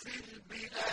فِي الْبِلَادِ